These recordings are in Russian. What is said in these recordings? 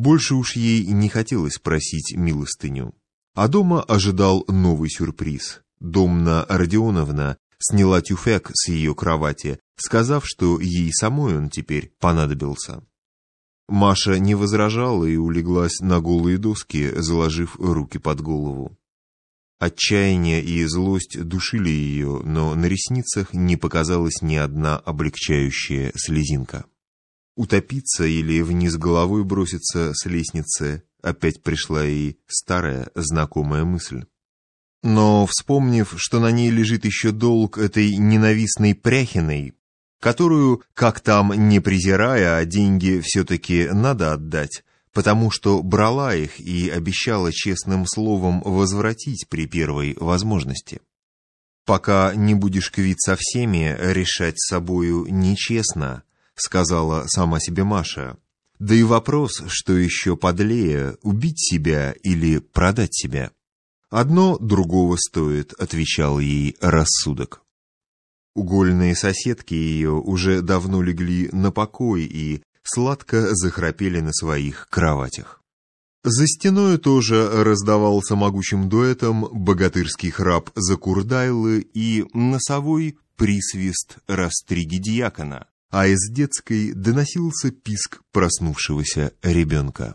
Больше уж ей не хотелось просить милостыню. А дома ожидал новый сюрприз. Домна Родионовна сняла тюфяк с ее кровати, сказав, что ей самой он теперь понадобился. Маша не возражала и улеглась на голые доски, заложив руки под голову. Отчаяние и злость душили ее, но на ресницах не показалась ни одна облегчающая слезинка. Утопиться или вниз головой броситься с лестницы опять пришла ей старая знакомая мысль. Но, вспомнив, что на ней лежит еще долг этой ненавистной Пряхиной, которую, как там не презирая, а деньги все-таки надо отдать, потому что брала их и обещала честным словом возвратить при первой возможности. «Пока не будешь квит со всеми, решать с собою нечестно», сказала сама себе Маша. Да и вопрос, что еще подлее, убить себя или продать себя. Одно другого стоит, отвечал ей рассудок. Угольные соседки ее уже давно легли на покой и сладко захрапели на своих кроватях. За стеною тоже раздавался могучим дуэтом богатырский храп Закурдайлы и носовой присвист Растриги Дьякона, а из детской доносился писк проснувшегося ребенка.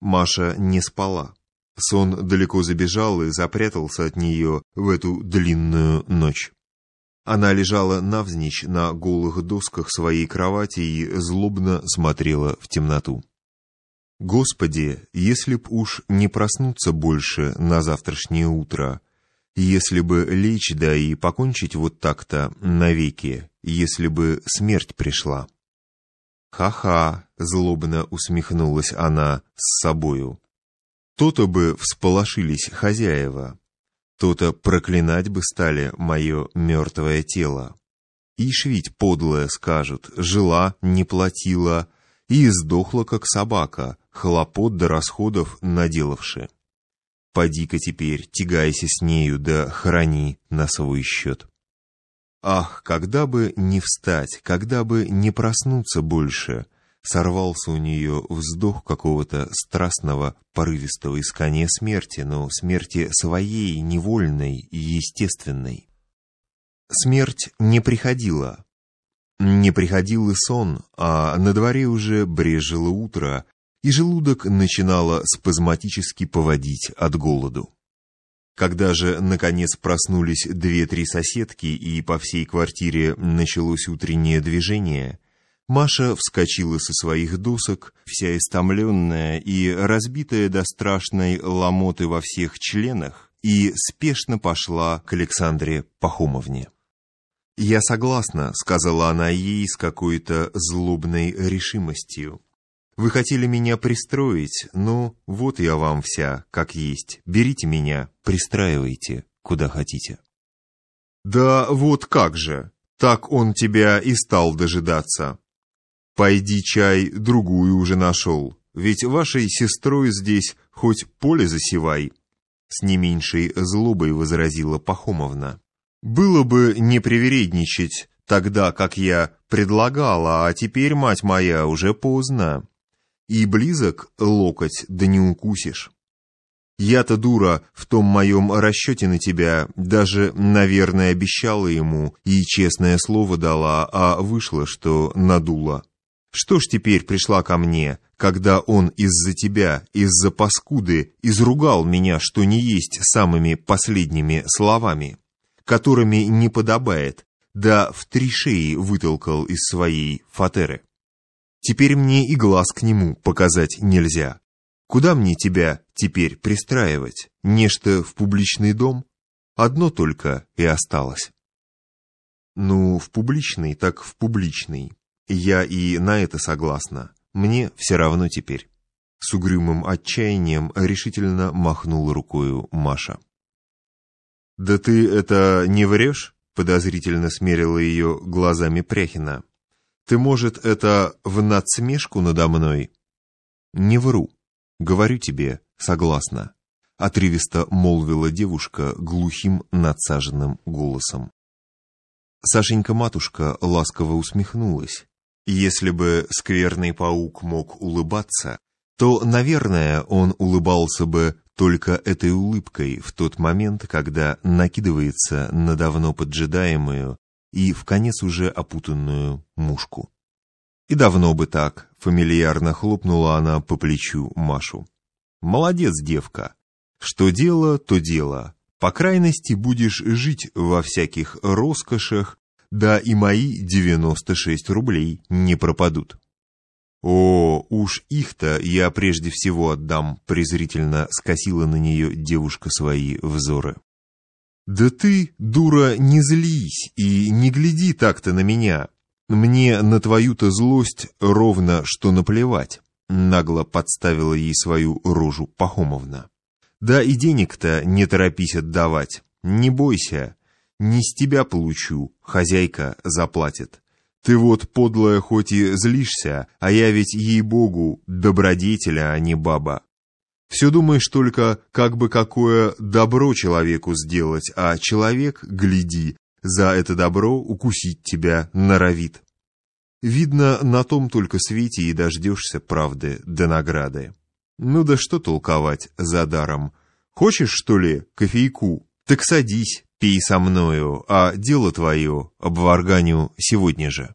Маша не спала. Сон далеко забежал и запрятался от нее в эту длинную ночь. Она лежала навзничь на голых досках своей кровати и злобно смотрела в темноту. Господи, если б уж не проснуться больше на завтрашнее утро, если бы лечь да и покончить вот так-то навеки, если бы смерть пришла. «Ха-ха!» — злобно усмехнулась она с собою. То-то бы всполошились хозяева, то-то проклинать бы стали мое мертвое тело. Ишь ведь подлое скажут, жила, не платила, и сдохла, как собака, хлопот до расходов наделавши. Поди-ка теперь, тягайся с нею, да храни на свой счет. Ах, когда бы не встать, когда бы не проснуться больше — сорвался у нее вздох какого-то страстного, порывистого искания смерти, но смерти своей, невольной и естественной. Смерть не приходила. Не приходил и сон, а на дворе уже брежило утро, и желудок начинало спазматически поводить от голоду. Когда же, наконец, проснулись две-три соседки, и по всей квартире началось утреннее движение, Маша вскочила со своих досок, вся истомленная и разбитая до страшной ломоты во всех членах, и спешно пошла к Александре Пахомовне. «Я согласна», — сказала она ей с какой-то злобной решимостью. «Вы хотели меня пристроить, но вот я вам вся, как есть. Берите меня, пристраивайте, куда хотите». «Да вот как же! Так он тебя и стал дожидаться. Пойди чай, другую уже нашел, ведь вашей сестрой здесь хоть поле засевай. С не меньшей злобой возразила Пахомовна. Было бы не привередничать тогда, как я предлагала, а теперь, мать моя, уже поздно. И близок локоть, да не укусишь. Я-то дура в том моем расчете на тебя, даже, наверное, обещала ему и честное слово дала, а вышло, что надула. Что ж теперь пришла ко мне, когда он из-за тебя, из-за паскуды, изругал меня, что не есть самыми последними словами, которыми не подобает, да в три шеи вытолкал из своей фатеры? Теперь мне и глаз к нему показать нельзя. Куда мне тебя теперь пристраивать? Нечто в публичный дом? Одно только и осталось. Ну, в публичный, так в публичный. Я и на это согласна. Мне все равно теперь. С угрюмым отчаянием решительно махнула рукою Маша. «Да ты это не врешь?» — подозрительно смерила ее глазами Пряхина. «Ты, может, это в надсмешку надо мной?» «Не вру. Говорю тебе, согласна», — отрывисто молвила девушка глухим надсаженным голосом. Сашенька-матушка ласково усмехнулась. Если бы скверный паук мог улыбаться, то, наверное, он улыбался бы только этой улыбкой в тот момент, когда накидывается на давно поджидаемую и в конец уже опутанную мушку. И давно бы так, фамильярно хлопнула она по плечу Машу. Молодец, девка. Что дело, то дело. По крайности будешь жить во всяких роскошах, да и мои 96 рублей не пропадут. О, уж их-то я прежде всего отдам, презрительно скосила на нее девушка свои взоры. Да ты, дура, не злись и не гляди так-то на меня. Мне на твою-то злость ровно что наплевать, нагло подставила ей свою рожу Пахомовна. Да и денег-то не торопись отдавать. Не бойся, не с тебя получу, хозяйка заплатит. Ты вот, подлая, хоть и злишься, а я ведь, ей-богу, добродетеля, а не баба. Все думаешь только, как бы какое добро человеку сделать, а человек, гляди, за это добро укусить тебя норовит. Видно, на том только свете и дождешься правды до награды. Ну да что толковать за даром. Хочешь, что ли, кофейку? Так садись, пей со мною, а дело твое обварганю сегодня же.